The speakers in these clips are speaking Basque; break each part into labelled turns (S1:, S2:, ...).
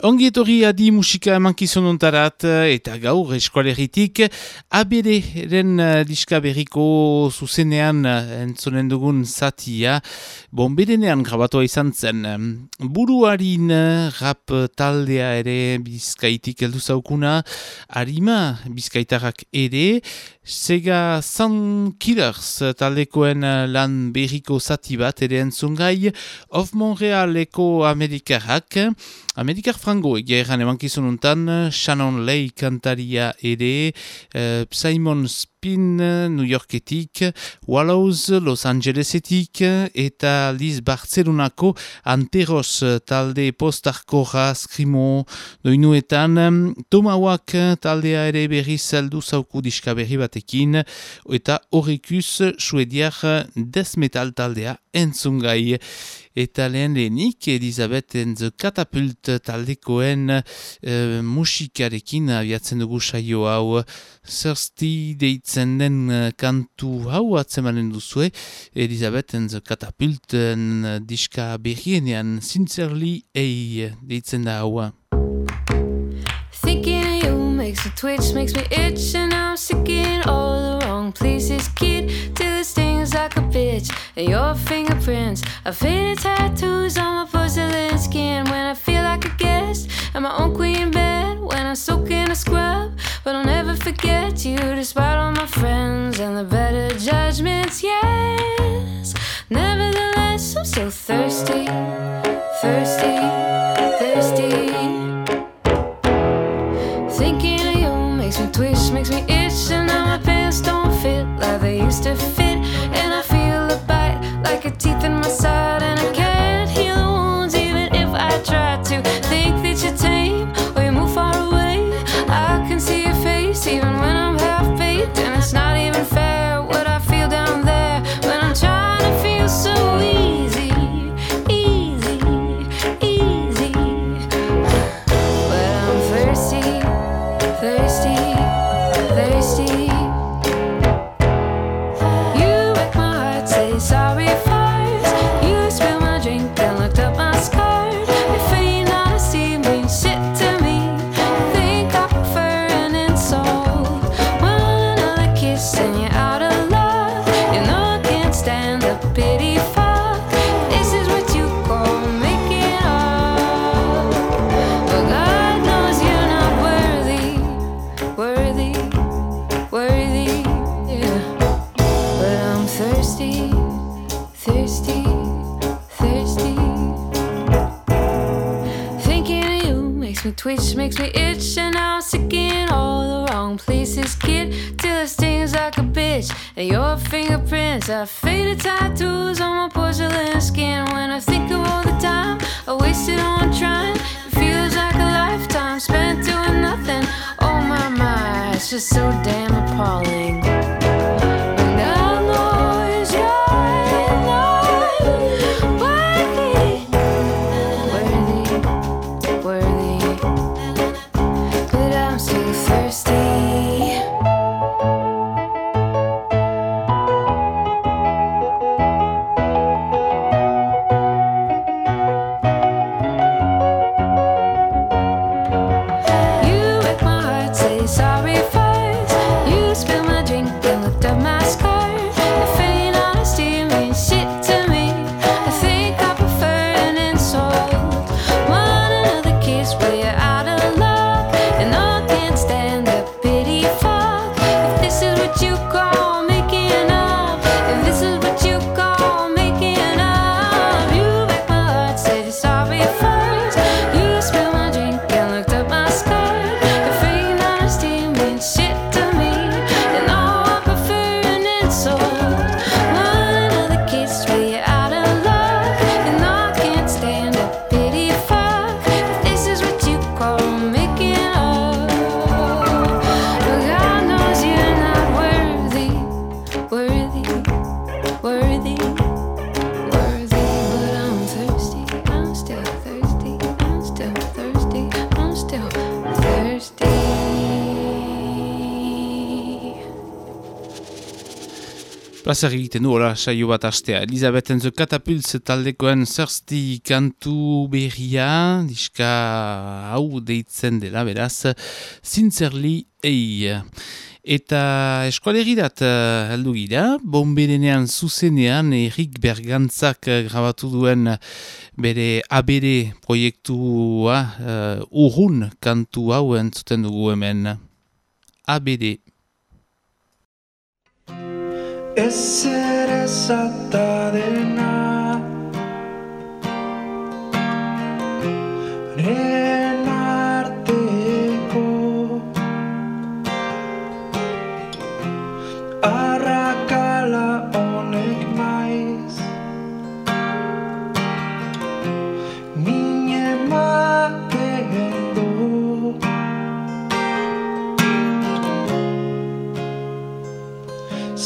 S1: Ongi etorri adi musika emankizun ontarat eta gaur eskualeritik abederen uh, diska berriko zuzenean uh, entzonen dugun zatia bonberenean grabatua izan zen. Buruarin rap taldea ere bizkaitik heldu zaukuna, harima bizkaitarrak ere, Sega Sun Killers taldekoen lan berriko zati bat ere entzungai, of Montrealeko amerikarrak, amerikar frango egia egan emankizun untan, Shannon Leigh kantaria ere, uh, Simon Spin New Yorketik, Wallows Los Angelesetik, eta Liz Barcelonako Anteros talde postarkoja skrimo doinuetan, Tomawak taldea ere berri zeldu zauku diska berri batekin, eta horrekus suediak desmetal taldea entzungai. Eta lehen lehenik Elizabeth and the Catapult taldekoen uh, musikarekin abiatzen dugu saio hau. Thirsty deitzen den uh, kantu hau atzemanen duzue. Elizabeth and the Catapult uh, diska berrienean Sincerely ei deitzen da hau
S2: makes twitch, makes me itch And I'm sick in all the wrong places. Kid, till it stings like a bitch And your fingerprints. Are faded tattoos on my porcelain skin. When I feel like a guest at my own queen bed. When I soak in a scrub But I'll never forget you Despite all my friends and the better judgments, yes Nevertheless, I'm so thirsty Thirsty, thirsty makes me twitch, makes me itch, and I'm sick in all the wrong places, kid. Till it stings like a bitch, and your fingerprints are faded tattoos on my porcelain skin. When I think of all the time I wasted on trying, it feels like a lifetime spent doing nothing. Oh my my, it's just so damn appalling.
S1: Plazer egiten du, ora, saio bat astea. Elizabeth Enzo Katapultz taldekoen zersti kantu berria, diska hau deitzen dela, beraz, zintzerli ei. Eta eskualerirat uh, heldu gira, bomberenean zuzenean Erik Bergantzak uh, grabatu duen bere abere proiektua uh, urrun kantu hau entzuten dugu hemen. ABD.
S3: es ser esa.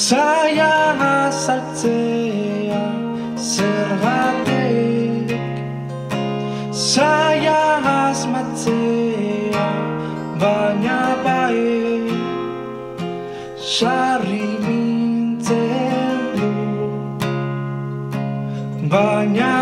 S3: Zaila azaltzea zergatek Zaila asmatzea baina bai Sarri nintzen du. Baina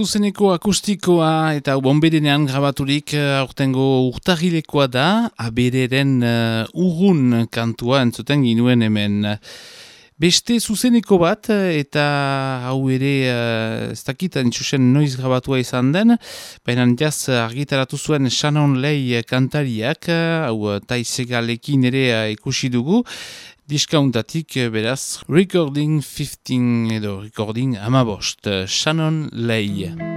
S1: Zuzeneko akustikoa eta bomberenean grabaturik eh, aurtengo urtagilekoa da, abereren uh, urrun kantua entzuten ginuen hemen. Beste zuzeneko bat eh, eta hau ere uh, ez dakit entzusen noiz grabatua izan den, baina jaz argitaratu zuen Shannon Lei kantariak, eh, hau taizegalekin ere uh, ikusi dugu, diskauntatik eh, beraz Recording 15 edo Recording amabost, eh, Shannon Lei.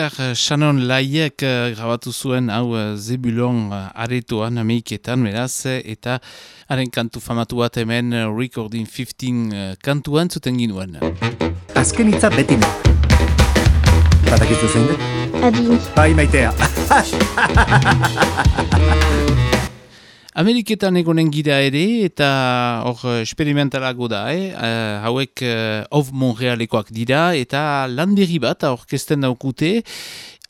S1: Oscar eh, Shannon Laiek eh, grabatu zuen hau eh, Zebulon aretoan ameiketan, beraz, eta haren kantu famatu bat hemen Recording 15 kantuan zuten ginoen.
S4: Azken itza betin. Batak izuzen?
S5: Adi.
S4: Bai maitea.
S1: Ameriketan egonen gira ere, eta hor eh, esperimentalago da, eh? uh, hauek uh, of Montrealekoak dira, eta landerri bat aurkezten daukute,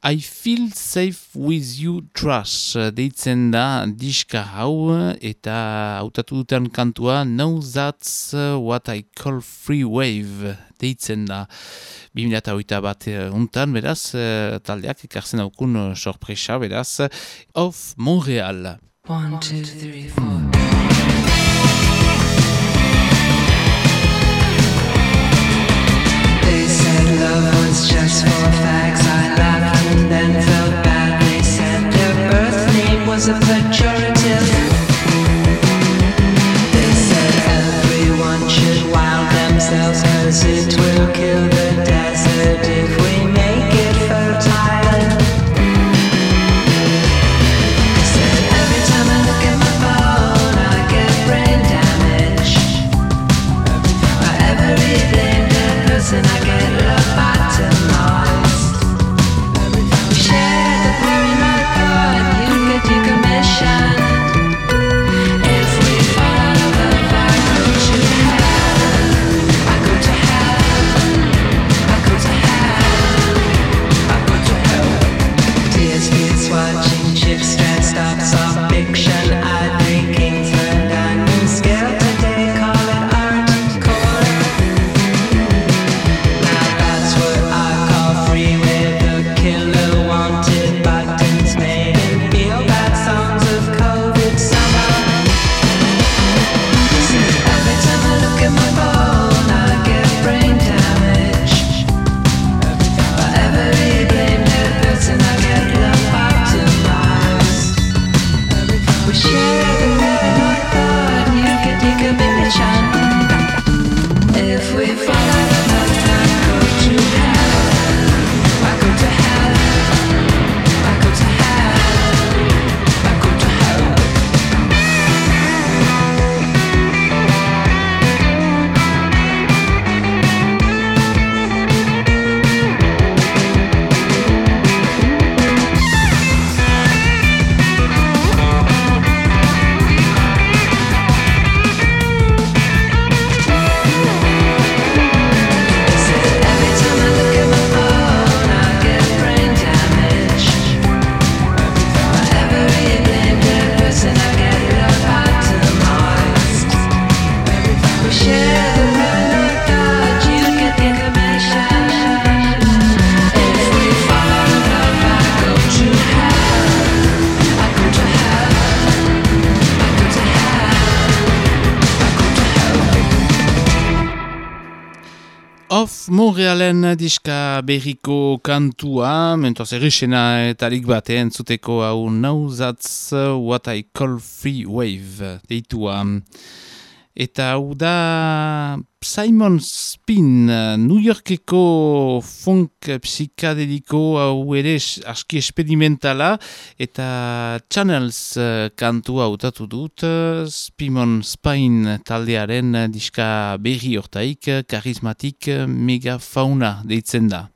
S1: I feel safe with you trust, deitzen da diska hau, eta hautatu duten kantua, now that's what I call free wave, deitzen da. 2008 bat untan, beraz, taldeak ekarzen aukun sorpresa, beraz, of Montreal.
S6: One, two, three, four. They said love was just for fags. I laughed and then felt bad. They said their birth name was a pejorative. They said everyone should wild themselves, cause it will kill.
S7: Montrealen diska berriko kantua, mentoz errexena eta lik batean zuteko hau nauzatz What I Call Free Wave deitua. Eta hau da Simon Spin, New Yorkeko funk psikadeliko hau ere aski esperimentala eta Channels eh, kantua hautatu dut eh, uh, Simon Spin taldearen diska berri hortaik karismatik eh, megafauna deitzen da.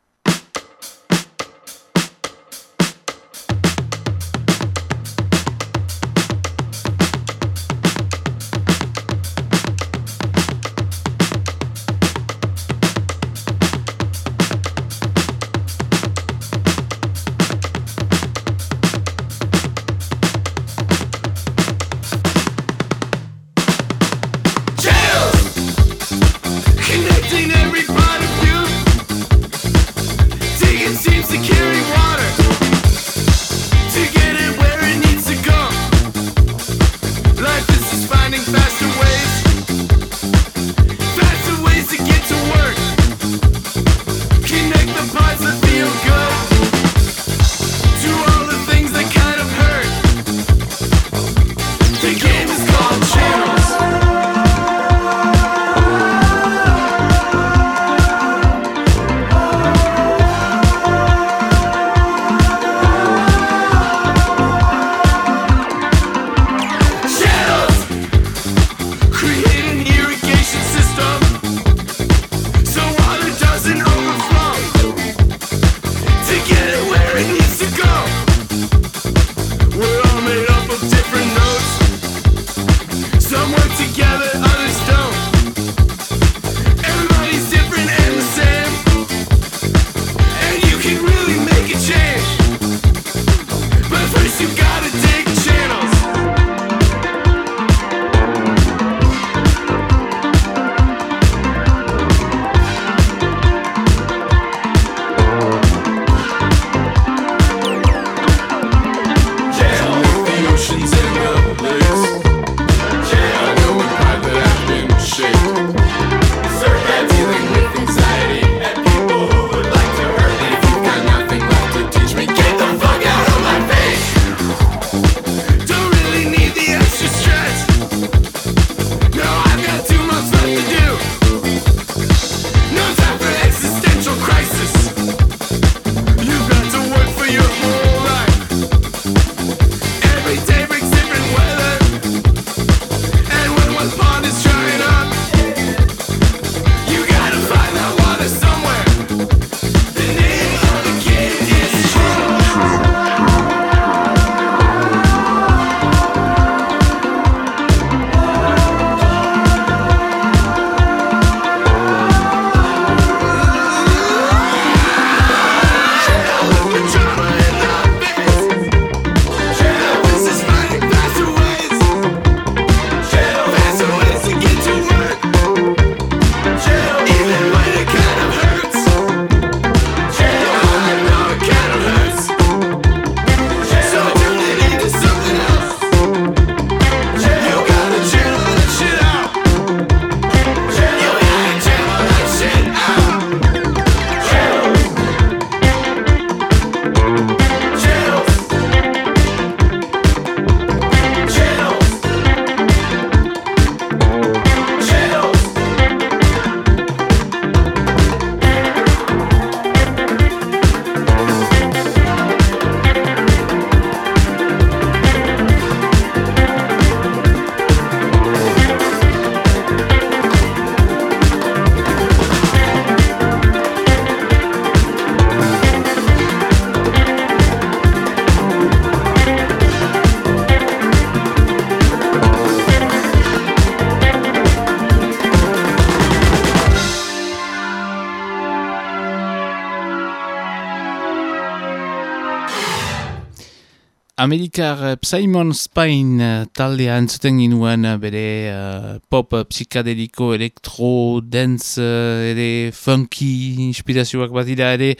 S7: Amerikar eh, Simon Spain eh, taldea entzuten ginuen eh, bere uh, pop psikadeliko elektro, dance uh, ere funky inspirazioak bat dira ere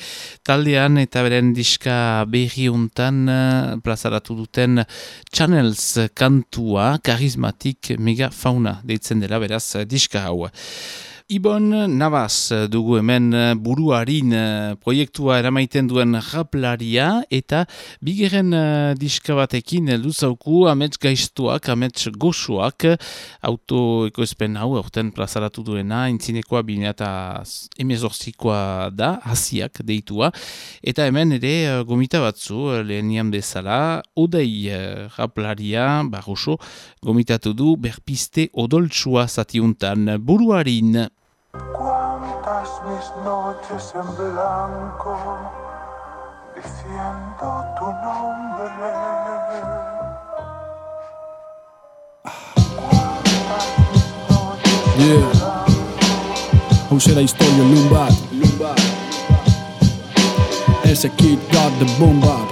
S7: taldean eta beren diska berri hontan uh, plazaratu duten Channels kantua karismatik megafauna deitzen dela beraz diska hau.
S1: Ibon Navas dugu hemen eh, buruarin eh, proiektua eramaiten duen raplaria eta bigeren uh, diska batekin luzauku amets gaiztuak, amets goxuak autoekoezpen hau aurten plazaratu duena, intzinekoa bine eta emezortzikoa da, hasiak deitua, eta hemen ere gomita batzu lehenian bezala, odei raplaria, barroso, gomitatu du berpiste odoltsua zatiuntan buruarin.
S8: Cuántas mis noches en blanco diciendo tu nombre.
S9: Yeah. Hauxe da historia nun bat Ese kid got the boom bap.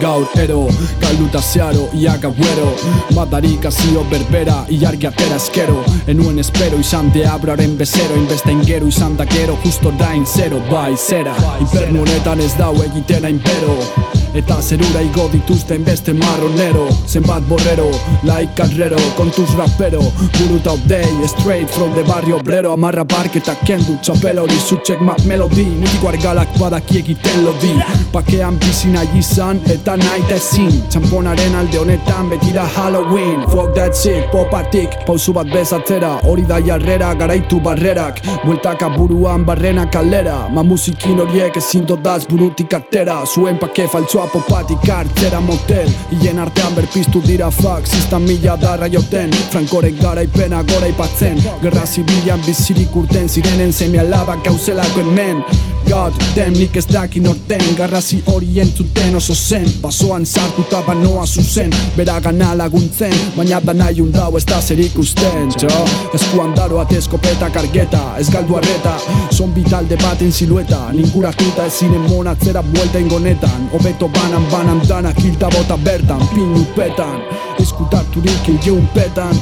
S9: Gaur ero, galduta zeharo, ia gauero Madarik azio berbera, iargi atera eskero Enuen espero izan deabroaren bezero Inbesta ingero izan da gero, justo dain zero, bai zera. Infernu honetan ez dau egiten hain pero Eta zerura igo dituzten beste marronero. Zenbat borrero, like carrero, kontuz rapero. Buruta day, straight from the barrio obrero. Amarra barketa kendu, txapela hori zutxek mat melodi. Mutiko argalak badaki egiten lodi. Pakean bizi nahi izan eta nahi da ezin Txamponaren alde honetan beti da Halloween. Fuck that shit, popatik, pausu bat bezatzera. Hori da jarrera, garaitu barrerak. Bueltaka buruan barrena kalera Ma musikin horiek ezin dodaz burutik atera. Zuen pake faltsua popatik hartzera motel. Hien artean berpiztu dira fuck Zista mila darra joten. Frankoren garaipena gora ipatzen Gerra zibilan bizirik urten Zirenen semi alabak gauzelako hemen. God damn nik ez dakin orten. Garrazi hori entzuten oso zen. Basoan sartuta banoa zuzen. Bera gana laguntzen Baina da nahi undau ez da zer ikusten. Txo, eskuan daroa eskopeta kargeta Ez galdu arreta, son bitalde baten silueta Ninguratuta ezinen monatzera buelta ingonetan. Obeto banan banan danak hilta bota bertan Pinu petan, eskutaturik ilgeun petan.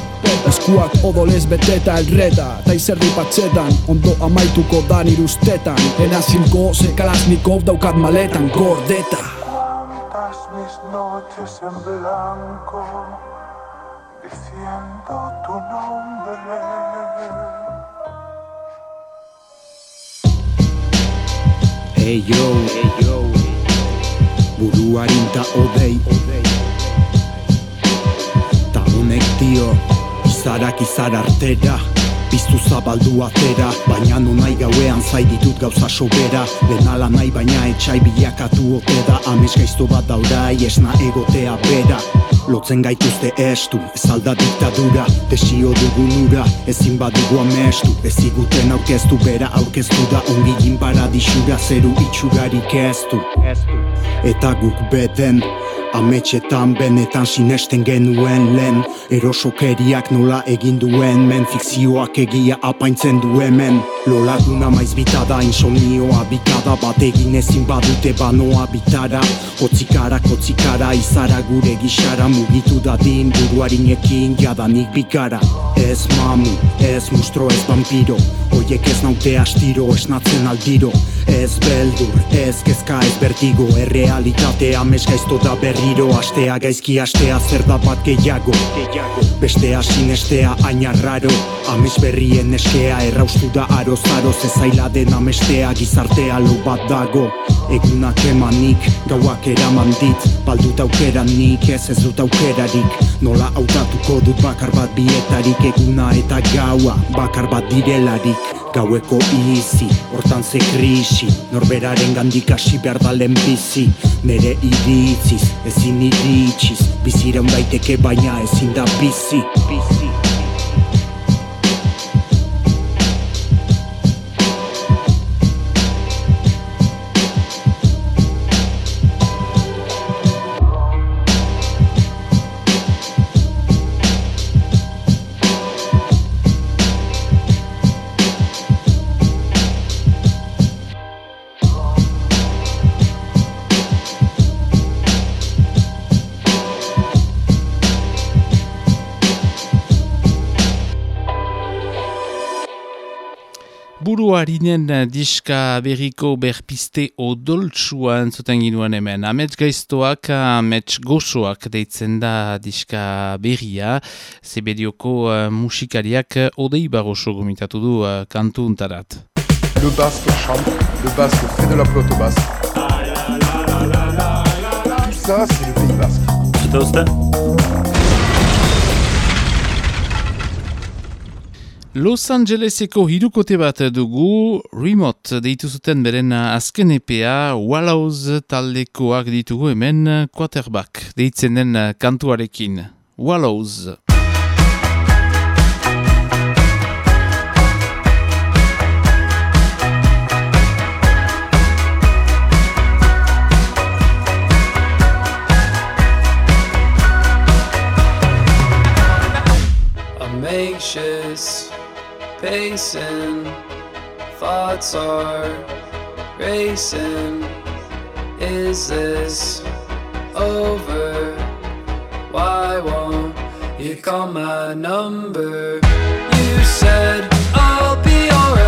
S9: Eskuak odolez beteta elreta Ta izerri patxetan, ondo amaituko da nirustetan Enazilgo ze kalasnikov daukat maletan gordeta
S8: Cuántas mis noches en blanco diciendo tu nombre.
S10: Hey yo, hey yo Buruarin ta odei Ta honek dio Izarak izar artera. Piztu zabaldu atera Baina no nahi gauean zaiditut gauza sobera. Lenala nahi baina etxai bilakatu ote da Ames gaizto bat daurai esna egotea bera Lotzen gaituzte estu, ez alda diktadura? Desio dugun ura, ezin badugu amestu. Ez iguten aurkeztu, bera aurkeztu da Ongigin paradisura, zeru itxurarik eztu Eta guk beten, ametxetan benetan sinesten genuen lehen. Erosokeriak nola egin duen men Fikzioak egia apaintzen du hemen. Lolaguna maiz bitada, insomnioa bikada Bat egin ezin badute banoa bitara. Kotzikara, kotzikara, izara gure gixara Mugitu dadin buruarinekin jadanik bikara. Ez mamu, ez mustro, ez vampiro Oiek ez naute astiro, esnatzen aldiro Ez beldur, ez kezka, ez bertigo Errealitatea mesgaizto da berriro Astea gaizki, astea zer da bat gehiago. Bestea sinestea aina raro. Ames berrien eskea erraustu da aroz aroz Ez zaila den amestea gizartea lo bat dago. Egunak emanik, gauak eraman dit. Baldut aukera nik, ez ez dut aukerarik. Nola hautatuko dut bakar bat bietarik. Eguna eta gaua, bakar bat direlarik. Gaueko izi, hortan ze krisi. Norberaren gandik hasi behar da bizi Nere iritziz, ezin iritsiz Biziraun daiteke baina ezin da bizi,
S1: eh, diska berriko berpiste odoltsua entzuten ginuen hemen. Amets gaiztoak, amets gozoak deitzen da diska berria. Zebedioko uh, musikariak odei barroso gomitatu du uh, kantu untarat.
S11: Le basque chante, le basque fait de la flotte basque. Tout ça, c'est le pays basque.
S1: Los Angeleseko hirukote bat dugu remote deitu zuten beren azken epea Wallows taldekoak ditugu hemen quarterback deitzen den kantuarekin. Wallows.
S12: Pacing, thoughts are racing. Is this over? Why won't you call my number? You said I'll be alright.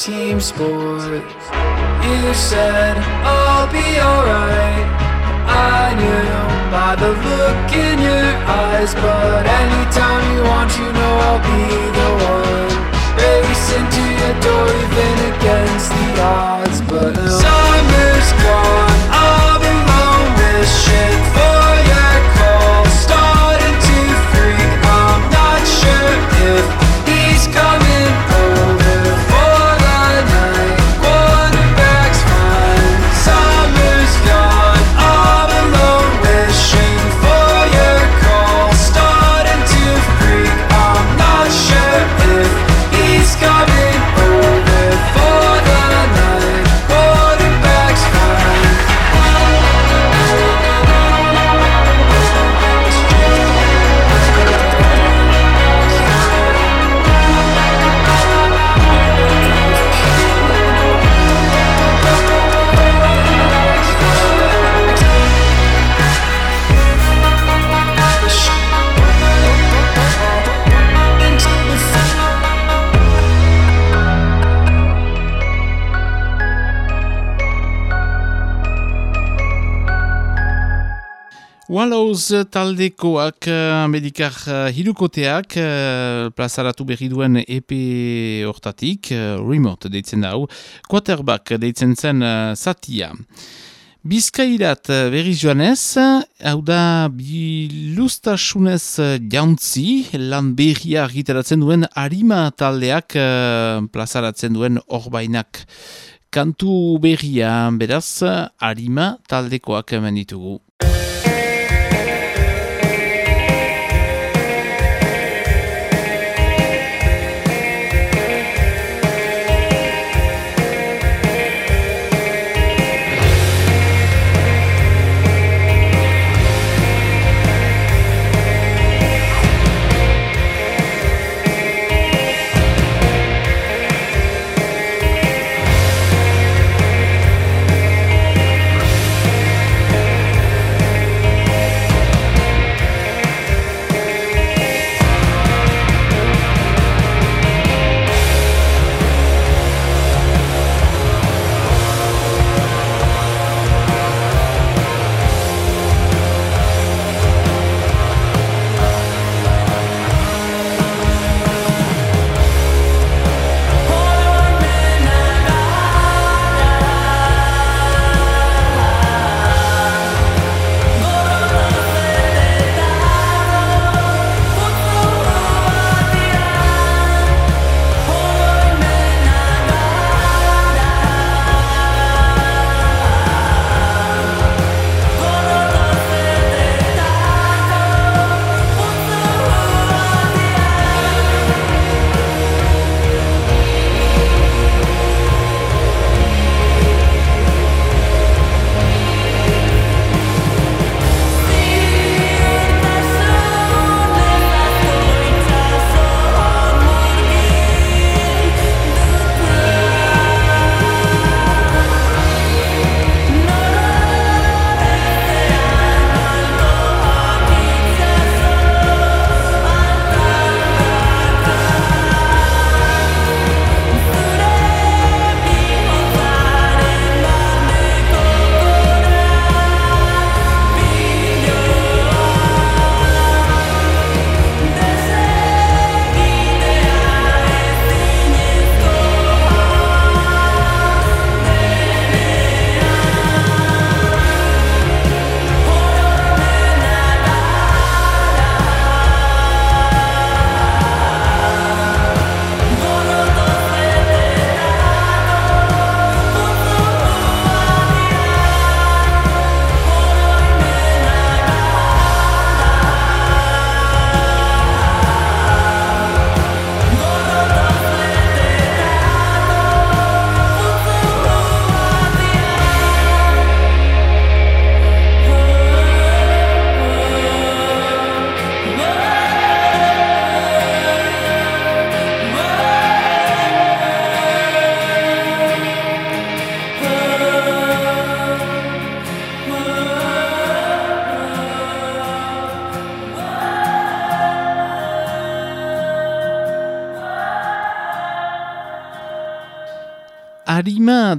S12: Team sport. You said I'll be alright. I knew by the look in your eyes, but anytime you want, you know I'll be the one. Racing to your door, even against the odds. But
S1: Taldekoak eh, amerikar eh, hirukoteak eh, plazaratu berri duen EP hortatik, eh, remote deitzen da hau, quarterback deitzen zen eh, satia. Bizkairat eh, berri joanez, hau da bilustasunez eh, jauntzi, lan berria argitaratzen duen harima taldeak eh, plazaratzen duen horbainak. Kantu berria, beraz, harima taldekoak hemen ditugu.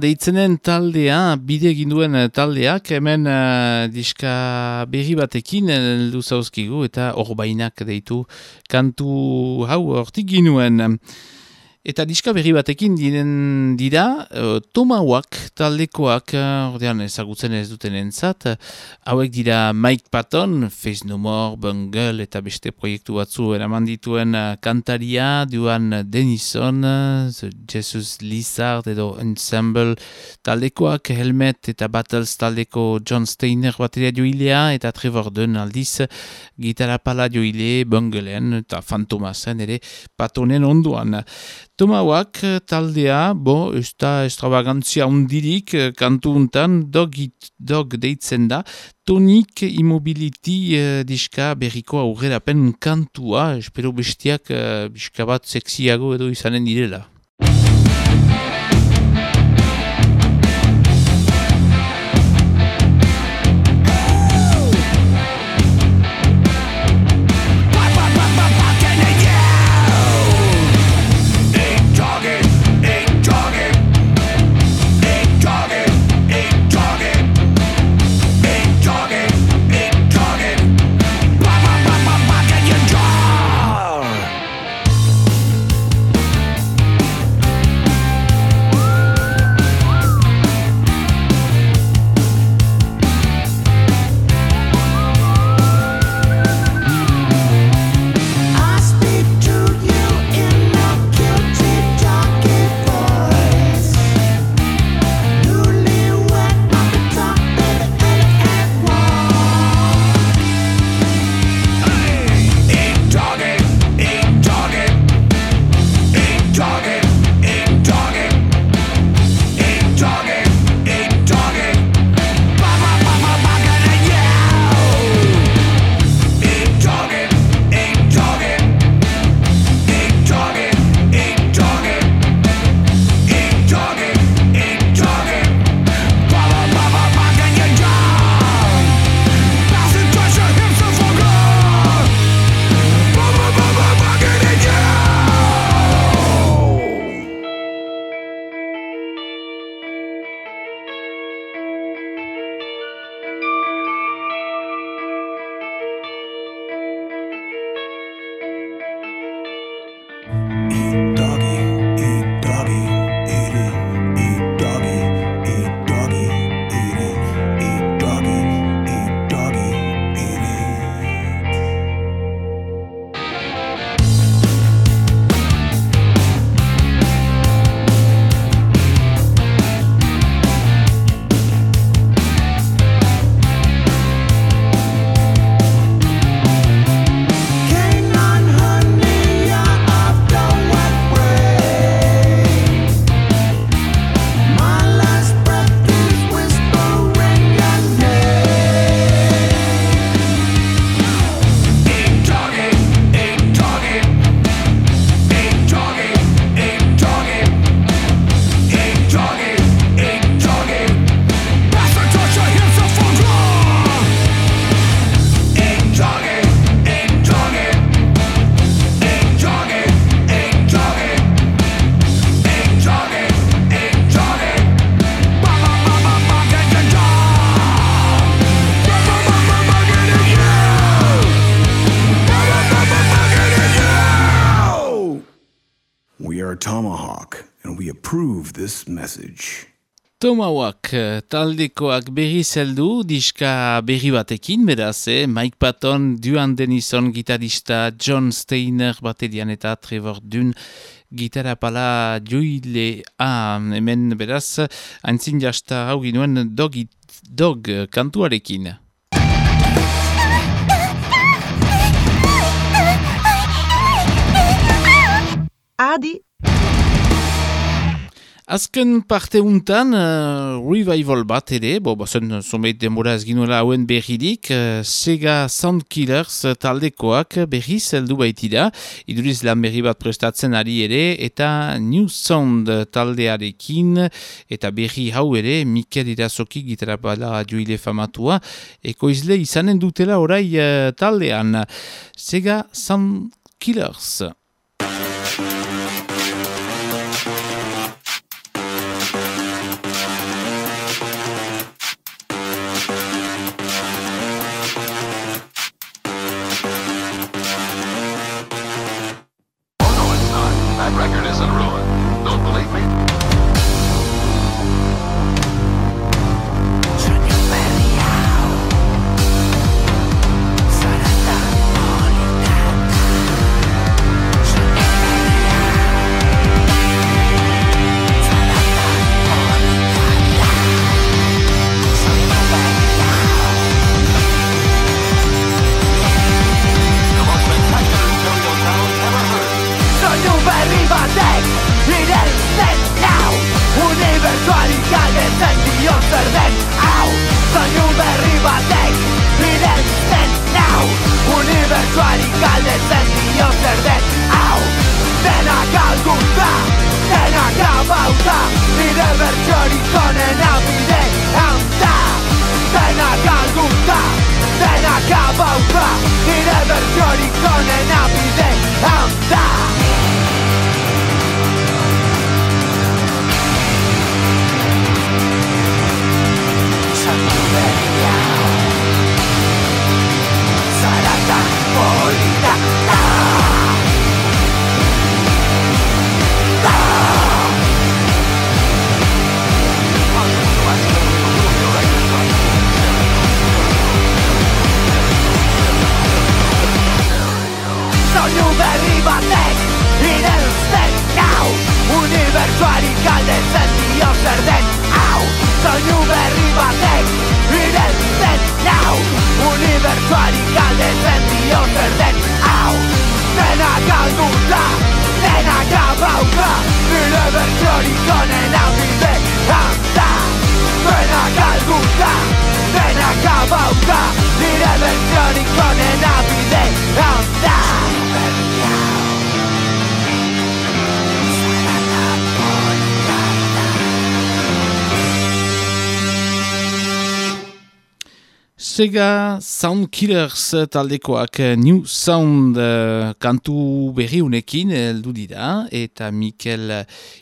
S1: Deitzenen taldea, bide egin duen eh, taldeak, hemen uh, diska berri batekin heldu zauzkigu eta horbainak deitu kantu hau hortik ginuen. Eta diska berri batekin diren dira, uh, Tomahawk taldekoak, uh, ordean ezagutzen ez duten entzat, hauek dira Mike Patton, Face No More, Bungle eta beste proiektu batzu eraman dituen uh, kantaria, duan Denison, The Jesus Lizard edo Ensemble taldekoak, Helmet eta Battles taldeko John Steiner bateria joilea, eta Trevor Dunn aldiz, gitarra pala joile, Bungleen eta Fantomasen ere Pattonen onduan. Tomahawk taldea, bo, ez da extravagantzia undirik eh, kantu untan, dog, it, dog deitzen da, tonik immobility uh, diska berriko aurrerapen kantua, espero bestiak uh, diska bat edo izanen direla.
S13: Tomahawk
S1: eh, taldekoak berri zeldu, diska berri batekin, beraz, eh? Mike Patton, Duan Denison gitarista, John Steiner baterian eta Trevor Dunn gitarra pala joile ah, hemen beraz, haintzin jasta hau ginuen dog, dog kantuarekin.
S14: Adi,
S1: Azken parte untan, uh, revival bat ere, bo, bazen zomeit denbora ez ginuela hauen berririk, uh, Sega Soundkillers taldekoak berri zeldu baitira, iduriz lan berri bat prestatzen ari ere, eta New Sound taldearekin, eta berri hau ere, Mikel Irazoki gitarra bala joile famatua, ekoizle izanen dutela orai uh, taldean. Sega Soundkillers. Sega Sound Killers taldekoak eh, New Sound eh, kantu berri unekin heldu dira eta Mikel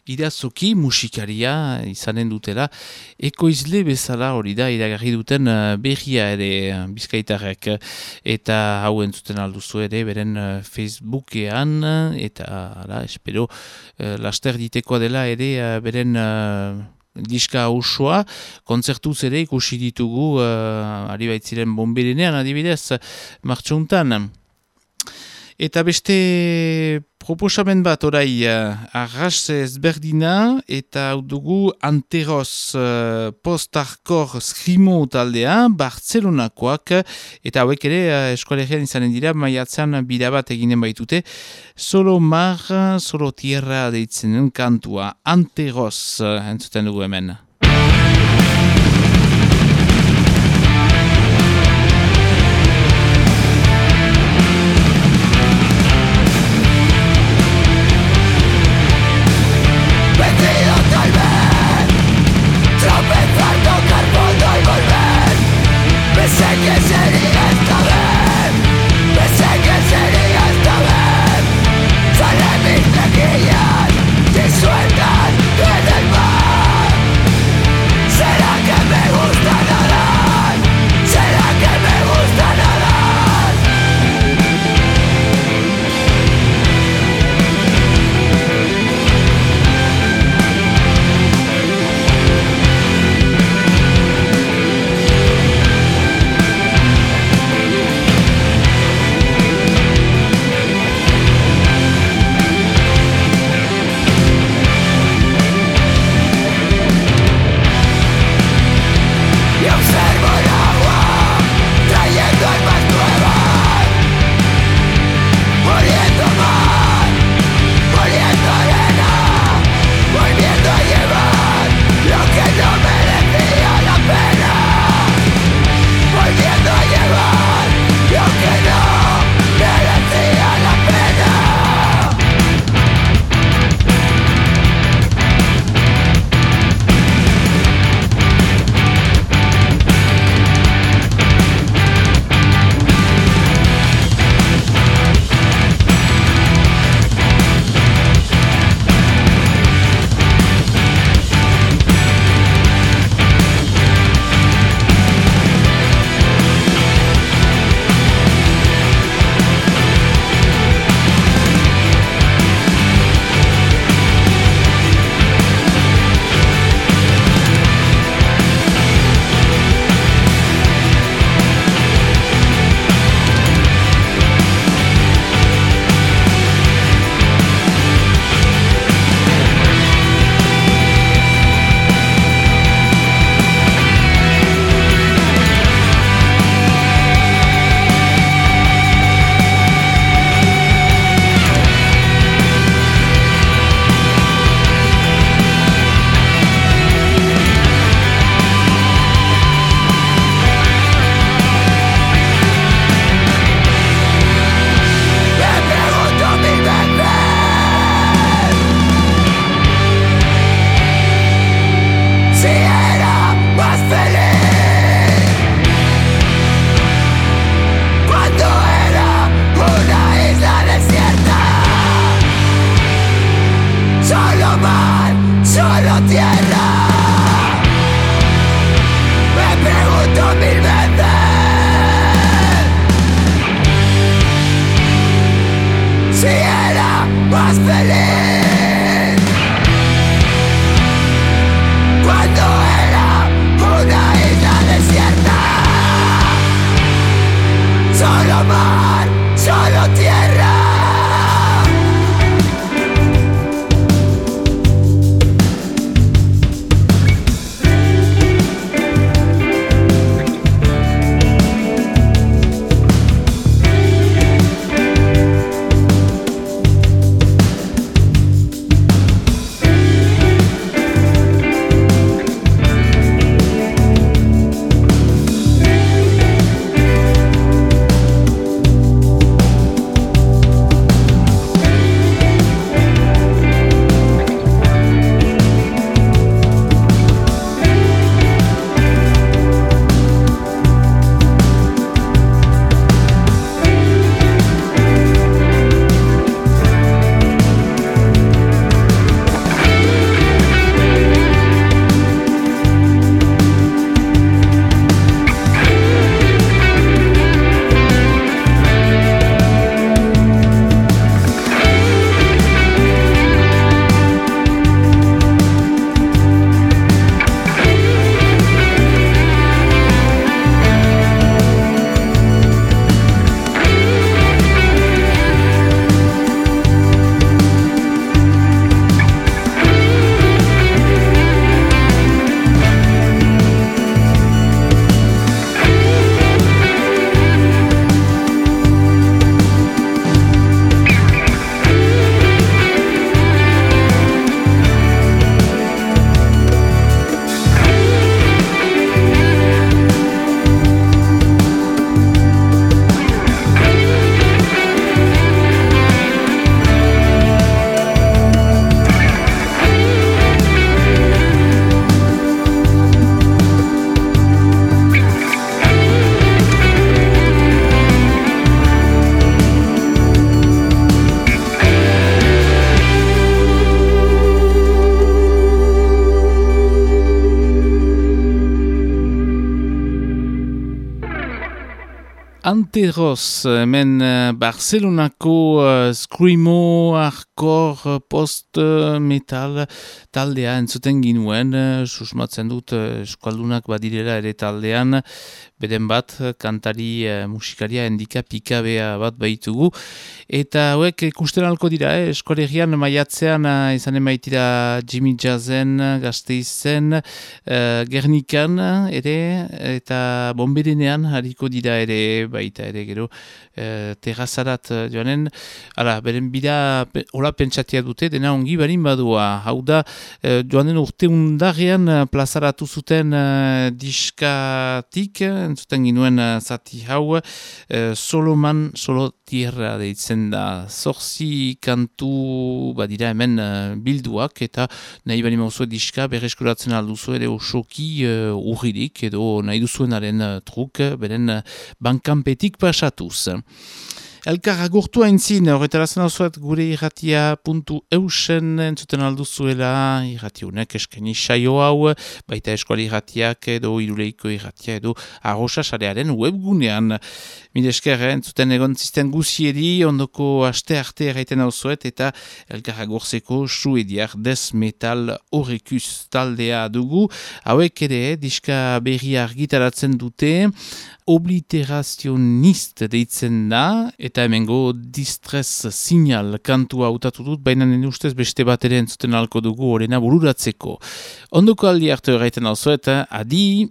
S1: Irazoki musikaria izanen dutela. Ekoizle bezala hori da iragarri duten eh, berria ere bizkaitarrek. Eta hau entzuten alduzu ere beren Facebookean eta ala, espero laster ditekoa dela ere eh, beren diska osoa, kontzertuz ere ikusi ditugu uh, ari baitziren bomberenean adibidez martxuntan. Eta beste proposamen bat orai uh, arras ezberdina eta dugu anteroz uh, post-hardcore skrimo taldea Bartzelonakoak eta hauek ere uh, eskolegian izanen dira maiatzean bida bat eginen baitute solo mar, solo tierra deitzenen kantua anteroz entzuten dugu hemen. Anteros, hemen eh, Barcelonako uh, Screamo, Hardcore, Post-Metal taldea entzuten ginuen, susmatzen dut uh, eskualdunak badirela ere taldean, beden bat, kantari uh, musikaria endika pikabea bat baitugu, eta hauek ikusten alko dira, eh? eskolegian maiatzean uh, izanen baitira Jimmy Jazzen, Gasteizen, uh, Gernikan ere, eta bomberenean hariko dira ere baita ere gero e, terrazarat joanen, ala, beren bida hola pentsatia dute, dena ongi barin badua, hau da e, joanen urte undarrean plazaratu zuten e, diskatik, entzuten ginuen e, zati hau, e, Soloman, Solo Tierra deitzen da, zorzi kantu badira hemen e, bilduak, eta nahi bani mauzue diska berreskuratzen alduzu ere osoki urririk, edo nahi duzuenaren truk, beren bankanpetik pasatuz. Elkar agurtu haintzin, horretarazen hauzuet gure irratia puntu eusen entzuten alduzuela, irratiunek eskeni saio hau, baita eskuali irratiak edo iruleiko irratia edo arrosa sarearen webgunean. Mire esker, entzuten egon zisten guzieri, ondoko aste arte erraiten hauzuet eta elkar agurzeko suediak des metal horrekus taldea dugu. Hauek ere, diska berri argitaratzen dute, obliterazionist deitzen da, eta hemengo distress signal kantua hautatu dut, baina nene ustez beste bat ere entzuten alko dugu horrena bururatzeko. Ondoko aldi hartu erraiten alzo eta adi!